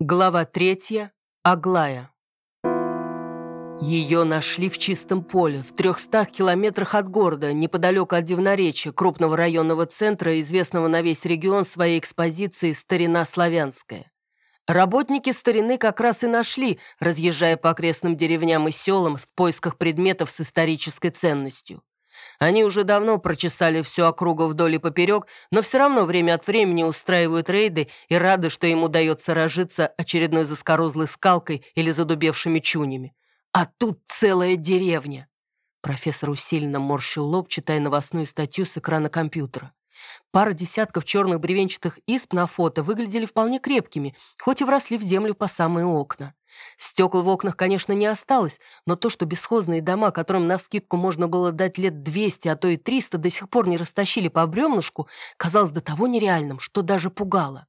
Глава третья. Аглая. Ее нашли в чистом поле, в трехстах километрах от города, неподалеку от Дивноречья, крупного районного центра, известного на весь регион своей экспозиции «Старина славянская». Работники старины как раз и нашли, разъезжая по окрестным деревням и селам в поисках предметов с исторической ценностью. Они уже давно прочесали всю округу вдоль и поперек, но все равно время от времени устраивают рейды и рады, что им удается разжиться очередной заскорузлой скалкой или задубевшими чунями. А тут целая деревня. Профессор усиленно морщил лоб, читая новостную статью с экрана компьютера. Пара десятков черных бревенчатых исп на фото выглядели вполне крепкими, хоть и вросли в землю по самые окна. Стекол в окнах, конечно, не осталось, но то, что бесхозные дома, которым навскидку можно было дать лет 200, а то и 300, до сих пор не растащили по бревнышку, казалось до того нереальным, что даже пугало.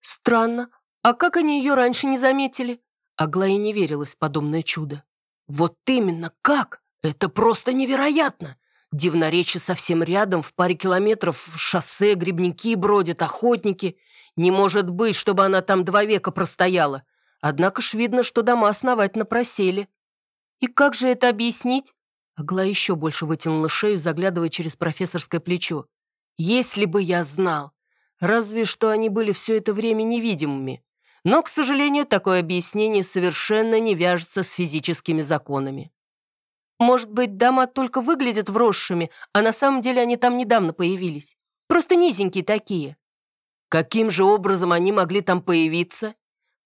Странно, а как они ее раньше не заметили? Аглая не верилась в подобное чудо. Вот именно, как? Это просто невероятно! Дивноречье совсем рядом, в паре километров шоссе, грибники бродят, охотники. Не может быть, чтобы она там два века простояла. Однако ж видно, что дома основательно просели. И как же это объяснить? Агла еще больше вытянула шею, заглядывая через профессорское плечо. Если бы я знал. Разве что они были все это время невидимыми. Но, к сожалению, такое объяснение совершенно не вяжется с физическими законами. Может быть, дома только выглядят вросшими, а на самом деле они там недавно появились. Просто низенькие такие. Каким же образом они могли там появиться?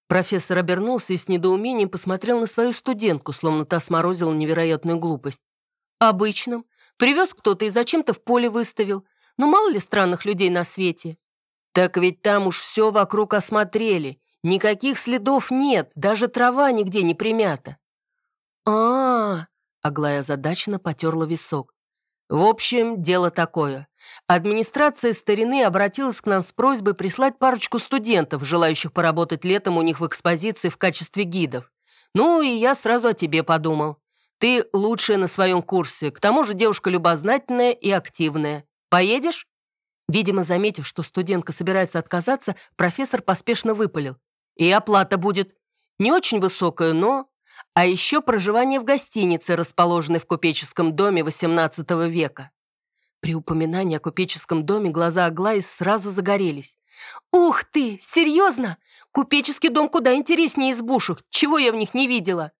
Профессор обернулся и с недоумением посмотрел на свою студентку, словно та сморозила невероятную глупость. «Обычным. Привез кто-то и зачем-то в поле выставил. Ну, мало ли странных людей на свете». «Так ведь там уж все вокруг осмотрели. Никаких следов нет, даже трава нигде не примята». «А-а-а!» Аглая задачно потерла висок. В общем, дело такое. Администрация старины обратилась к нам с просьбой прислать парочку студентов, желающих поработать летом у них в экспозиции в качестве гидов. Ну, и я сразу о тебе подумал. Ты лучшая на своем курсе, к тому же девушка любознательная и активная. Поедешь?» Видимо, заметив, что студентка собирается отказаться, профессор поспешно выпалил. «И оплата будет. Не очень высокая, но а еще проживание в гостинице, расположенной в купеческом доме XVIII века. При упоминании о купеческом доме глаза Аглаи сразу загорелись. «Ух ты! Серьезно? Купеческий дом куда интереснее избушек. Чего я в них не видела?»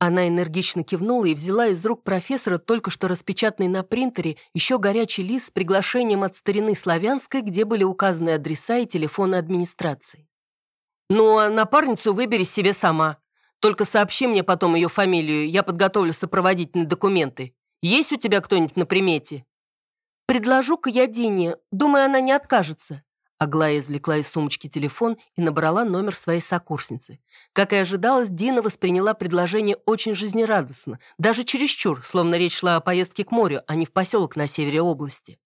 Она энергично кивнула и взяла из рук профессора только что распечатанный на принтере еще горячий лист с приглашением от старины славянской, где были указаны адреса и телефоны администрации. «Ну, а напарницу выбери себе сама», только сообщи мне потом ее фамилию, я подготовлю сопроводительные документы. Есть у тебя кто-нибудь на примете?» «Предложу-ка я Дине. Думаю, она не откажется». Аглая извлекла из сумочки телефон и набрала номер своей сокурсницы. Как и ожидалось, Дина восприняла предложение очень жизнерадостно, даже чересчур, словно речь шла о поездке к морю, а не в поселок на севере области.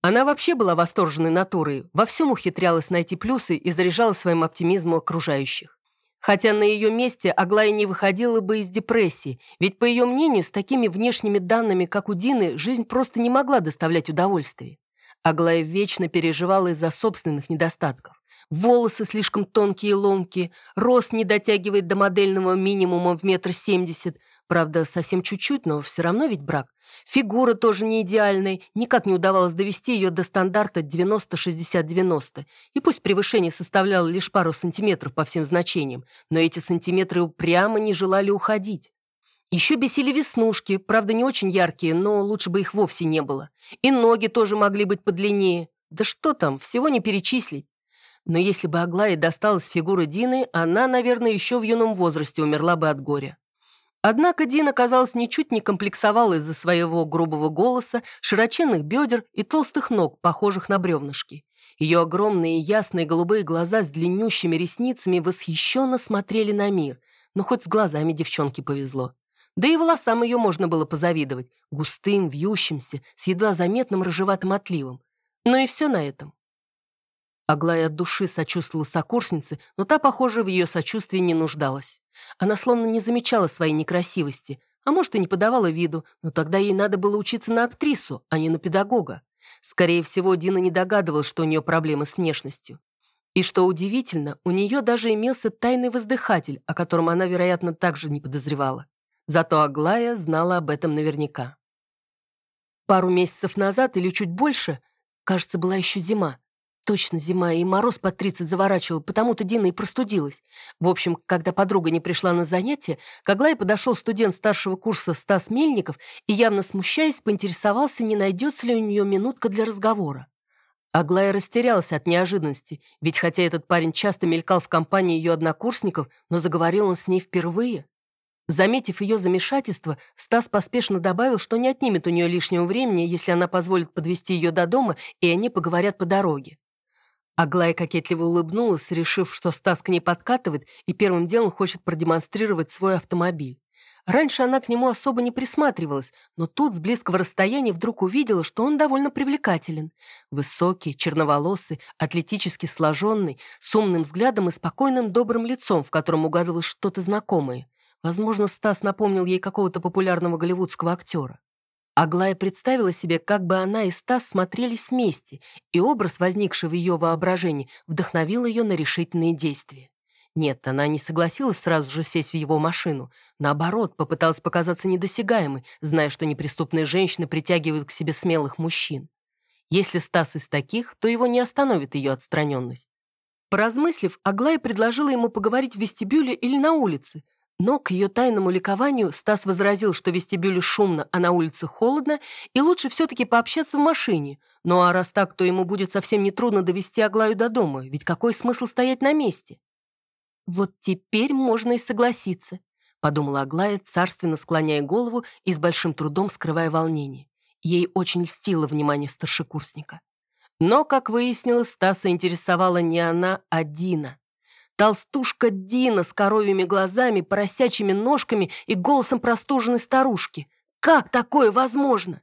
Она вообще была восторженной натурой, во всем ухитрялась найти плюсы и заряжала своим оптимизмом окружающих. Хотя на ее месте Аглая не выходила бы из депрессии, ведь, по ее мнению, с такими внешними данными, как у Дины, жизнь просто не могла доставлять удовольствие. Аглая вечно переживала из-за собственных недостатков. Волосы слишком тонкие и ломкие, рост не дотягивает до модельного минимума в метр семьдесят, Правда, совсем чуть-чуть, но все равно ведь брак. Фигура тоже не идеальная, никак не удавалось довести ее до стандарта 90-60-90. И пусть превышение составляло лишь пару сантиметров по всем значениям, но эти сантиметры упрямо не желали уходить. Еще бесили веснушки, правда, не очень яркие, но лучше бы их вовсе не было. И ноги тоже могли быть подлиннее. Да что там, всего не перечислить. Но если бы Аглае досталась фигура Дины, она, наверное, еще в юном возрасте умерла бы от горя. Однако Дина, казалось, ничуть не комплексовал из-за своего грубого голоса, широченных бедер и толстых ног, похожих на бревнышки. Ее огромные ясные голубые глаза с длиннющими ресницами восхищенно смотрели на мир, но хоть с глазами девчонке повезло. Да и волосам ее можно было позавидовать, густым, вьющимся, с едва заметным рыжеватым отливом. Но и все на этом. Аглая от души сочувствовала сокурснице, но та, похоже, в ее сочувствии не нуждалась. Она словно не замечала своей некрасивости, а может, и не подавала виду, но тогда ей надо было учиться на актрису, а не на педагога. Скорее всего, Дина не догадывалась, что у нее проблемы с внешностью. И что удивительно, у нее даже имелся тайный воздыхатель, о котором она, вероятно, также не подозревала. Зато Аглая знала об этом наверняка. Пару месяцев назад или чуть больше, кажется, была еще зима, Точно зима, и мороз под 30 заворачивал, потому-то Дина и простудилась. В общем, когда подруга не пришла на занятие, к подошел студент старшего курса Стас Мельников и, явно смущаясь, поинтересовался, не найдется ли у нее минутка для разговора. Аглая растерялась от неожиданности, ведь хотя этот парень часто мелькал в компании ее однокурсников, но заговорил он с ней впервые. Заметив ее замешательство, Стас поспешно добавил, что не отнимет у нее лишнего времени, если она позволит подвести ее до дома, и они поговорят по дороге. Аглая кокетливо улыбнулась, решив, что Стас к ней подкатывает и первым делом хочет продемонстрировать свой автомобиль. Раньше она к нему особо не присматривалась, но тут с близкого расстояния вдруг увидела, что он довольно привлекателен. Высокий, черноволосый, атлетически сложенный, с умным взглядом и спокойным добрым лицом, в котором угадывалось что-то знакомое. Возможно, Стас напомнил ей какого-то популярного голливудского актера. Аглая представила себе, как бы она и Стас смотрелись вместе, и образ, возникший в ее воображении, вдохновил ее на решительные действия. Нет, она не согласилась сразу же сесть в его машину. Наоборот, попыталась показаться недосягаемой, зная, что неприступные женщины притягивают к себе смелых мужчин. Если Стас из таких, то его не остановит ее отстраненность. Поразмыслив, Аглая предложила ему поговорить в вестибюле или на улице, но к ее тайному ликованию Стас возразил, что в вестибюле шумно, а на улице холодно, и лучше все-таки пообщаться в машине. Ну а раз так, то ему будет совсем нетрудно довести Аглаю до дома, ведь какой смысл стоять на месте? «Вот теперь можно и согласиться», — подумала Аглая, царственно склоняя голову и с большим трудом скрывая волнение. Ей очень льстило внимание старшекурсника. Но, как выяснилось, Стаса интересовала не она, а Дина. Толстушка Дина с коровьими глазами, поросячьими ножками и голосом простуженной старушки. Как такое возможно?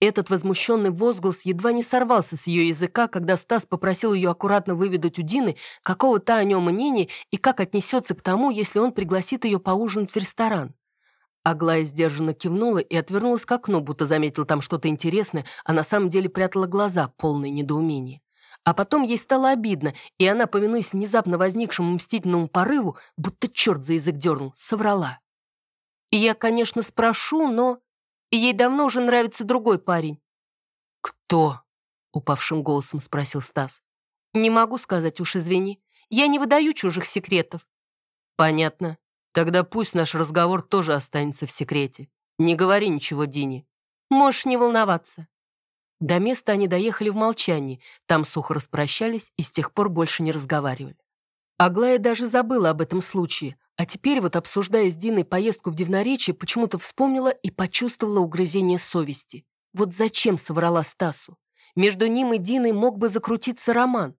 Этот возмущенный возглас едва не сорвался с ее языка, когда Стас попросил ее аккуратно выведать у Дины какого-то о нем мнения и как отнесется к тому, если он пригласит ее поужинать в ресторан. Аглая сдержанно кивнула и отвернулась к окну, будто заметила там что-то интересное, а на самом деле прятала глаза, полные недоумения. А потом ей стало обидно, и она, повинуясь внезапно возникшему мстительному порыву, будто черт за язык дернул, соврала. И я, конечно, спрошу, но... Ей давно уже нравится другой парень. «Кто?» — упавшим голосом спросил Стас. «Не могу сказать, уж извини. Я не выдаю чужих секретов». «Понятно. Тогда пусть наш разговор тоже останется в секрете. Не говори ничего Дине». «Можешь не волноваться». До места они доехали в молчании, там сухо распрощались и с тех пор больше не разговаривали. Аглая даже забыла об этом случае, а теперь вот, обсуждая с Диной поездку в Дивноречье, почему-то вспомнила и почувствовала угрызение совести. Вот зачем соврала Стасу? Между ним и Диной мог бы закрутиться роман.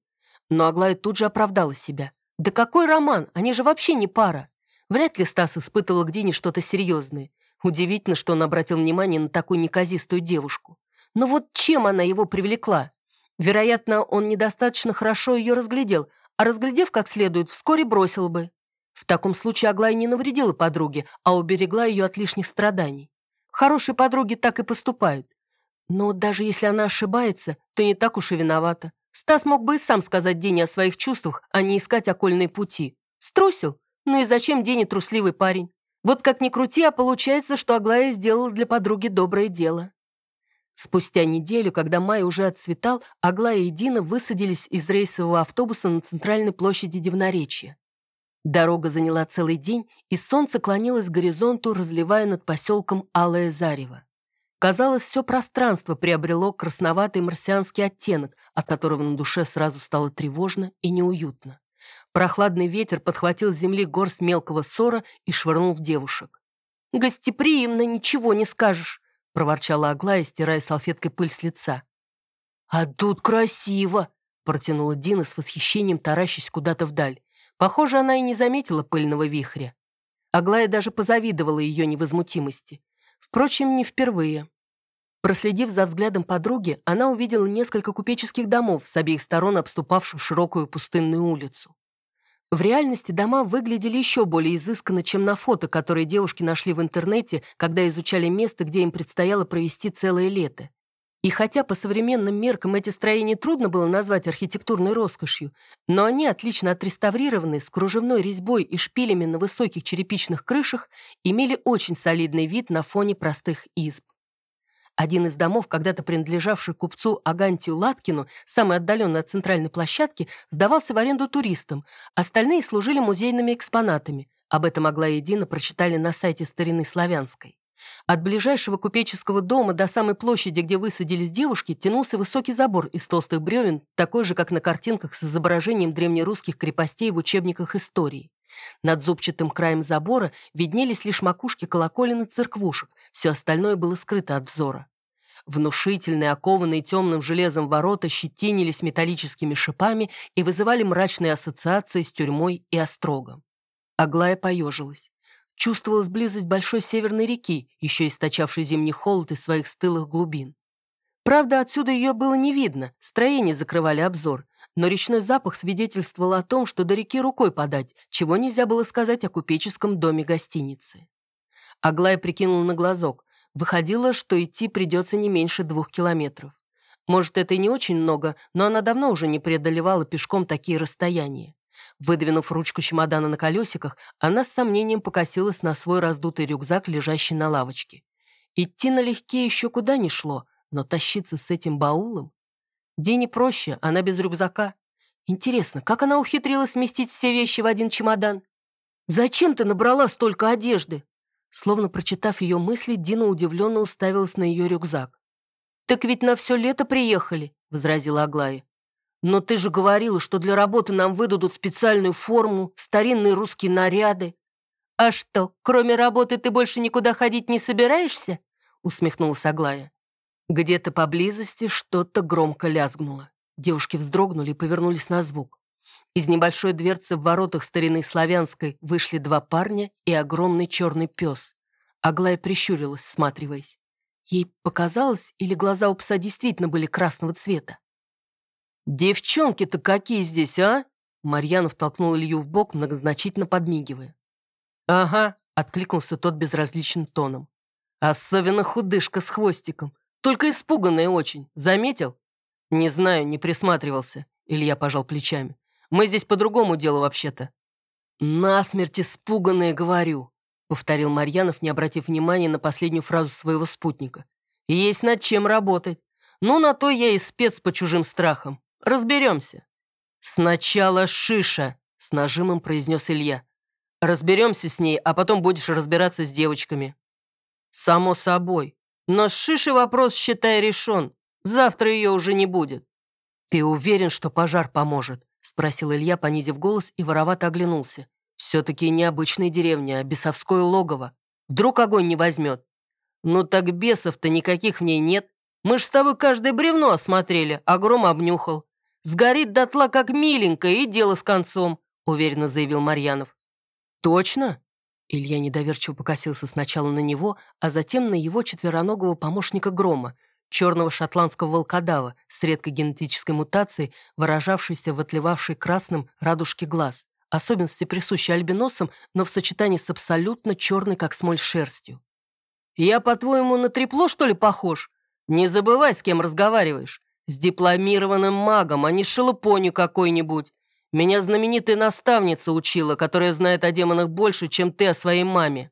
Но Аглая тут же оправдала себя. Да какой роман? Они же вообще не пара. Вряд ли Стас испытывал к Дине что-то серьезное. Удивительно, что он обратил внимание на такую неказистую девушку. Но вот чем она его привлекла? Вероятно, он недостаточно хорошо ее разглядел, а разглядев как следует, вскоре бросил бы. В таком случае Аглая не навредила подруге, а уберегла ее от лишних страданий. Хорошие подруги так и поступают. Но даже если она ошибается, то не так уж и виновата. Стас мог бы и сам сказать Дене о своих чувствах, а не искать окольные пути. Струсил? Ну и зачем Дене трусливый парень? Вот как ни крути, а получается, что Аглая сделала для подруги доброе дело. Спустя неделю, когда май уже отцветал, Аглая и Дина высадились из рейсового автобуса на центральной площади Дивноречья. Дорога заняла целый день, и солнце клонилось к горизонту, разливая над поселком алое зарево. Казалось, все пространство приобрело красноватый марсианский оттенок, от которого на душе сразу стало тревожно и неуютно. Прохладный ветер подхватил с земли горсть мелкого ссора и швырнул в девушек. «Гостеприимно, ничего не скажешь», — проворчала Аглая, стирая салфеткой пыль с лица. «А тут красиво!» — протянула Дина с восхищением, таращась куда-то вдаль. Похоже, она и не заметила пыльного вихря. Аглая даже позавидовала ее невозмутимости. Впрочем, не впервые. Проследив за взглядом подруги, она увидела несколько купеческих домов с обеих сторон обступавших широкую пустынную улицу. В реальности дома выглядели еще более изысканно, чем на фото, которые девушки нашли в интернете, когда изучали место, где им предстояло провести целое лето. И хотя по современным меркам эти строения трудно было назвать архитектурной роскошью, но они, отлично отреставрированные, с кружевной резьбой и шпилями на высоких черепичных крышах, имели очень солидный вид на фоне простых изб. Один из домов, когда-то принадлежавший купцу Агантию Латкину, самый отдаленный от центральной площадки, сдавался в аренду туристам, остальные служили музейными экспонатами. Об этом Аглая и Дина прочитали на сайте старины Славянской. От ближайшего купеческого дома до самой площади, где высадились девушки, тянулся высокий забор из толстых бревен, такой же, как на картинках с изображением древнерусских крепостей в учебниках истории. Над зубчатым краем забора виднелись лишь макушки колоколен и церквушек, все остальное было скрыто от взора. Внушительные, окованные темным железом ворота щетинились металлическими шипами и вызывали мрачные ассоциации с тюрьмой и острогом. Аглая поежилась. Чувствовалась близость большой северной реки, еще источавшей зимний холод из своих стылых глубин. Правда, отсюда ее было не видно, строения закрывали обзор, но речной запах свидетельствовал о том, что до реки рукой подать, чего нельзя было сказать о купеческом доме гостиницы. Аглая прикинула на глазок. Выходило, что идти придется не меньше двух километров. Может, это и не очень много, но она давно уже не преодолевала пешком такие расстояния. Выдвинув ручку чемодана на колесиках, она с сомнением покосилась на свой раздутый рюкзак, лежащий на лавочке. Идти налегке еще куда ни шло, но тащиться с этим баулом? Дине проще, она без рюкзака. Интересно, как она ухитрилась вместить все вещи в один чемодан? «Зачем ты набрала столько одежды?» Словно прочитав ее мысли, Дина удивленно уставилась на ее рюкзак. «Так ведь на все лето приехали», — возразила Аглая. «Но ты же говорила, что для работы нам выдадут специальную форму, старинные русские наряды». «А что, кроме работы ты больше никуда ходить не собираешься?» усмехнулась Аглая. Где-то поблизости что-то громко лязгнуло. Девушки вздрогнули и повернулись на звук. Из небольшой дверцы в воротах старины славянской вышли два парня и огромный черный пес. Аглая прищурилась, всматриваясь. Ей показалось, или глаза у пса действительно были красного цвета. «Девчонки-то какие здесь, а?» Марьянов толкнул Илью в бок, многозначительно подмигивая. «Ага», — откликнулся тот безразличным тоном. «Особенно худышка с хвостиком. Только испуганная очень. Заметил?» «Не знаю, не присматривался», — Илья пожал плечами. «Мы здесь по другому делу вообще-то». «Насмерть испуганные, говорю», — повторил Марьянов, не обратив внимания на последнюю фразу своего спутника. «Есть над чем работать. Ну, на то я и спец по чужим страхам. Разберемся». «Сначала Шиша», — с нажимом произнес Илья. «Разберемся с ней, а потом будешь разбираться с девочками». «Само собой. Но с Шишей вопрос, считай, решен. Завтра ее уже не будет». «Ты уверен, что пожар поможет?» — спросил Илья, понизив голос, и воровато оглянулся. «Все-таки необычная деревня, а бесовское логово. Вдруг огонь не возьмет?» «Ну так бесов-то никаких в ней нет. Мы ж с тобой каждое бревно осмотрели, а гром обнюхал. Сгорит дотла, как миленькая, и дело с концом», — уверенно заявил Марьянов. «Точно?» Илья недоверчиво покосился сначала на него, а затем на его четвероногого помощника Грома, черного шотландского волкодава с редкой генетической мутацией, выражавшейся в отливавшей красным радужке глаз, особенности присущей альбиносам, но в сочетании с абсолютно черной, как смоль, шерстью. «Я, по-твоему, на трепло, что ли, похож? Не забывай, с кем разговариваешь. С дипломированным магом, а не шелупонью какой-нибудь. Меня знаменитая наставница учила, которая знает о демонах больше, чем ты о своей маме.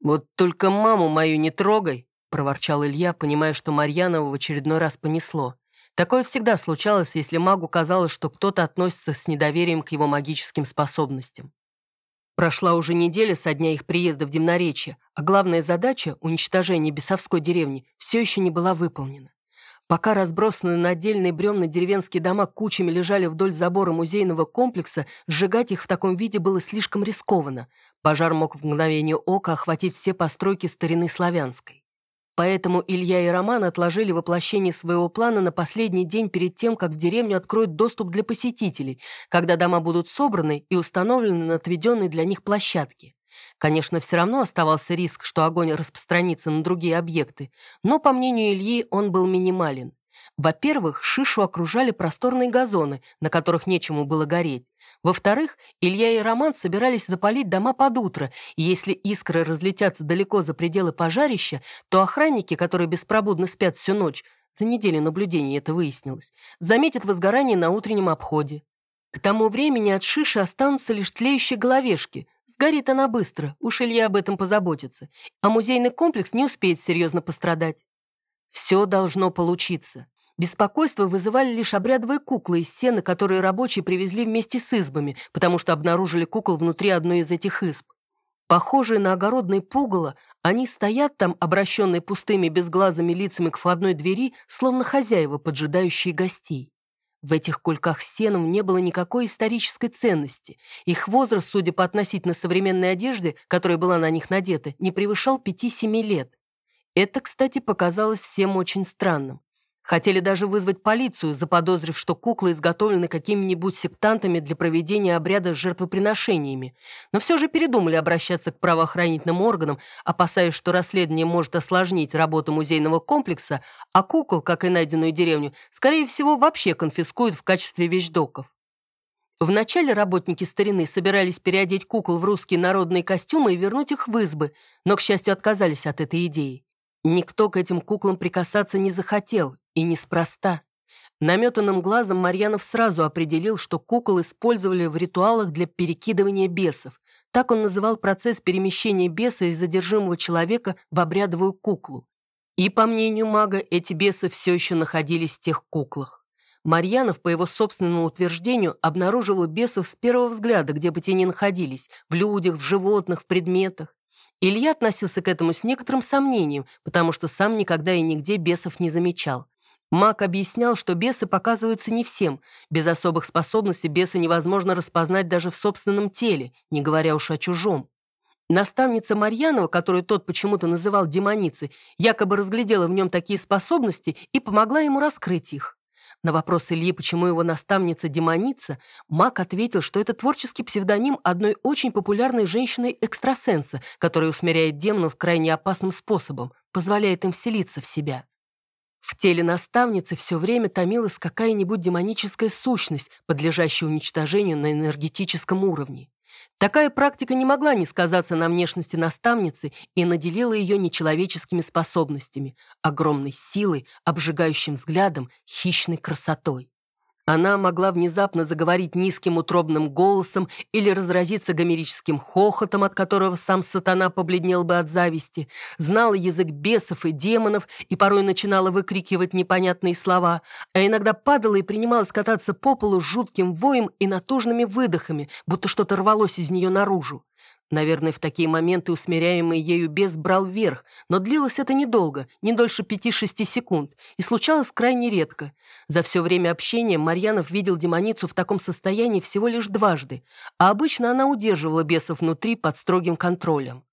Вот только маму мою не трогай, проворчал Илья, понимая, что Марьянова в очередной раз понесло. Такое всегда случалось, если магу казалось, что кто-то относится с недоверием к его магическим способностям. Прошла уже неделя со дня их приезда в Демноречье, а главная задача, уничтожение бесовской деревни, все еще не была выполнена. Пока разбросанные на отдельные бревна деревенские дома кучами лежали вдоль забора музейного комплекса, сжигать их в таком виде было слишком рискованно. Пожар мог в мгновение ока охватить все постройки старины славянской. Поэтому Илья и Роман отложили воплощение своего плана на последний день перед тем, как в деревню откроют доступ для посетителей, когда дома будут собраны и установлены на отведенной для них площадке. Конечно, все равно оставался риск, что огонь распространится на другие объекты, но, по мнению Ильи, он был минимален. Во-первых, Шишу окружали просторные газоны, на которых нечему было гореть. Во-вторых, Илья и Роман собирались запалить дома под утро, и если искры разлетятся далеко за пределы пожарища, то охранники, которые беспробудно спят всю ночь, за неделю наблюдений это выяснилось, заметит возгорание на утреннем обходе. К тому времени от шиши останутся лишь тлеющие головешки. Сгорит она быстро, уж Илья об этом позаботится. А музейный комплекс не успеет серьезно пострадать. Все должно получиться. Беспокойство вызывали лишь обрядовые куклы из сена, которые рабочие привезли вместе с избами, потому что обнаружили кукол внутри одной из этих изб. Похожие на огородные пугало, они стоят там, обращенные пустыми безглазыми лицами к входной двери, словно хозяева, поджидающие гостей. В этих кульках сеном не было никакой исторической ценности. Их возраст, судя по относительно современной одежде, которая была на них надета, не превышал 5-7 лет. Это, кстати, показалось всем очень странным. Хотели даже вызвать полицию, заподозрив, что куклы изготовлены какими-нибудь сектантами для проведения обряда с жертвоприношениями. Но все же передумали обращаться к правоохранительным органам, опасаясь, что расследование может осложнить работу музейного комплекса, а кукол, как и найденную деревню, скорее всего, вообще конфискуют в качестве вещдоков. Вначале работники старины собирались переодеть кукол в русские народные костюмы и вернуть их в избы, но, к счастью, отказались от этой идеи. Никто к этим куклам прикасаться не захотел, и неспроста. Наметанным глазом Марьянов сразу определил, что кукол использовали в ритуалах для перекидывания бесов. Так он называл процесс перемещения беса из задержимого человека в обрядовую куклу. И, по мнению мага, эти бесы все еще находились в тех куклах. Марьянов, по его собственному утверждению, обнаруживал бесов с первого взгляда, где бы те ни находились, в людях, в животных, в предметах. Илья относился к этому с некоторым сомнением, потому что сам никогда и нигде бесов не замечал. Маг объяснял, что бесы показываются не всем. Без особых способностей беса невозможно распознать даже в собственном теле, не говоря уж о чужом. Наставница Марьянова, которую тот почему-то называл демоницей, якобы разглядела в нем такие способности и помогла ему раскрыть их. На вопрос Ильи, почему его наставница демоница, Мак ответил, что это творческий псевдоним одной очень популярной женщины-экстрасенса, которая усмиряет демонов крайне опасным способом, позволяет им вселиться в себя. В теле наставницы все время томилась какая-нибудь демоническая сущность, подлежащая уничтожению на энергетическом уровне. Такая практика не могла не сказаться на внешности наставницы и наделила ее нечеловеческими способностями, огромной силой, обжигающим взглядом, хищной красотой. Она могла внезапно заговорить низким утробным голосом или разразиться гомерическим хохотом, от которого сам сатана побледнел бы от зависти, знала язык бесов и демонов и порой начинала выкрикивать непонятные слова, а иногда падала и принималась кататься по полу с жутким воем и натужными выдохами, будто что-то рвалось из нее наружу. Наверное, в такие моменты усмиряемый ею бес брал вверх, но длилось это недолго, не дольше пяти-шести секунд, и случалось крайне редко. За все время общения Марьянов видел демоницу в таком состоянии всего лишь дважды, а обычно она удерживала бесов внутри под строгим контролем.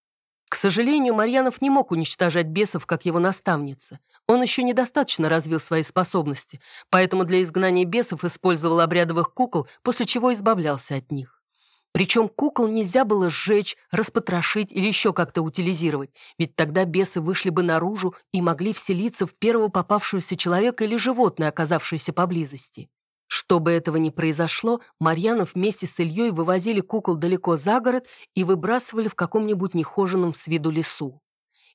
К сожалению, Марьянов не мог уничтожать бесов, как его наставница. Он еще недостаточно развил свои способности, поэтому для изгнания бесов использовал обрядовых кукол, после чего избавлялся от них. Причем кукол нельзя было сжечь, распотрошить или еще как-то утилизировать, ведь тогда бесы вышли бы наружу и могли вселиться в первого попавшегося человека или животное, оказавшееся поблизости. Чтобы этого не произошло, Марьянов вместе с Ильей вывозили кукол далеко за город и выбрасывали в каком-нибудь нехоженном с виду лесу.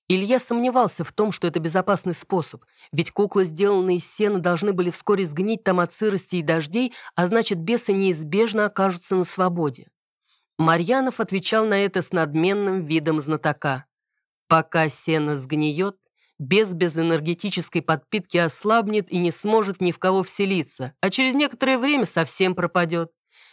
Илья сомневался в том, что это безопасный способ, ведь куклы, сделанные из сена, должны были вскоре сгнить там от сырости и дождей, а значит, бесы неизбежно окажутся на свободе. Марьянов отвечал на это с надменным видом знатока. Пока сено сгниет, без без энергетической подпитки ослабнет и не сможет ни в кого вселиться, а через некоторое время совсем пропадет.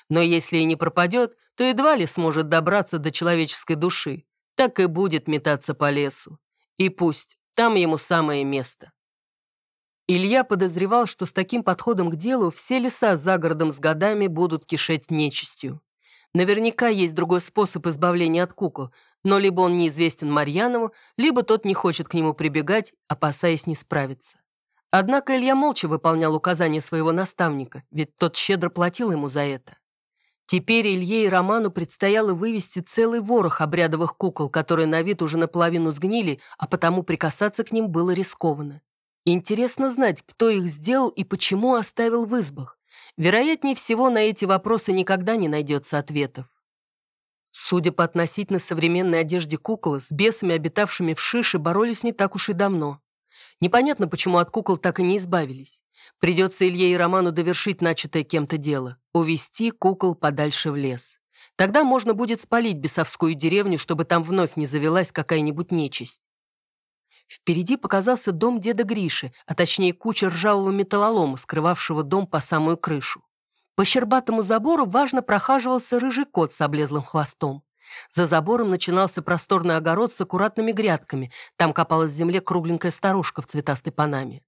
Но если и не пропадет, то едва ли сможет добраться до человеческой души. Так и будет метаться по лесу. И пусть, там ему самое место. Илья подозревал, что с таким подходом к делу все леса за городом с годами будут кишеть нечистью. Наверняка есть другой способ избавления от кукол, но либо он неизвестен Марьянову, либо тот не хочет к нему прибегать, опасаясь не справиться. Однако Илья молча выполнял указания своего наставника, ведь тот щедро платил ему за это. Теперь Илье и Роману предстояло вывести целый ворох обрядовых кукол, которые на вид уже наполовину сгнили, а потому прикасаться к ним было рискованно. Интересно знать, кто их сделал и почему оставил в избах. Вероятнее всего, на эти вопросы никогда не найдется ответов. Судя по относительно современной одежде кукол, с бесами, обитавшими в Шише, боролись не так уж и давно. Непонятно, почему от кукол так и не избавились. Придется Илье и Роману довершить начатое кем-то дело, увести кукол подальше в лес. Тогда можно будет спалить бесовскую деревню, чтобы там вновь не завелась какая-нибудь нечисть. Впереди показался дом деда Гриши, а точнее куча ржавого металлолома, скрывавшего дом по самую крышу. По щербатому забору важно прохаживался рыжий кот с облезлым хвостом. За забором начинался просторный огород с аккуратными грядками, там копалась в земле кругленькая старушка в цветастой панаме.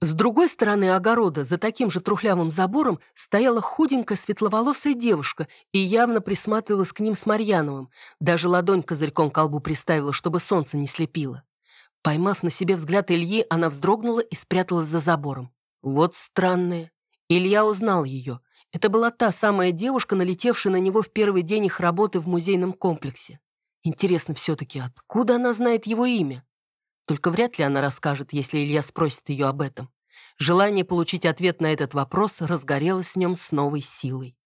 С другой стороны огорода, за таким же трухлявым забором, стояла худенькая светловолосая девушка и явно присматривалась к ним с Марьяновым. Даже ладонь козырьком колбу приставила, чтобы солнце не слепило. Поймав на себе взгляд Ильи, она вздрогнула и спряталась за забором. Вот странная. Илья узнал ее. Это была та самая девушка, налетевшая на него в первый день их работы в музейном комплексе. Интересно все-таки, откуда она знает его имя? Только вряд ли она расскажет, если Илья спросит ее об этом. Желание получить ответ на этот вопрос разгорелось в нем с новой силой.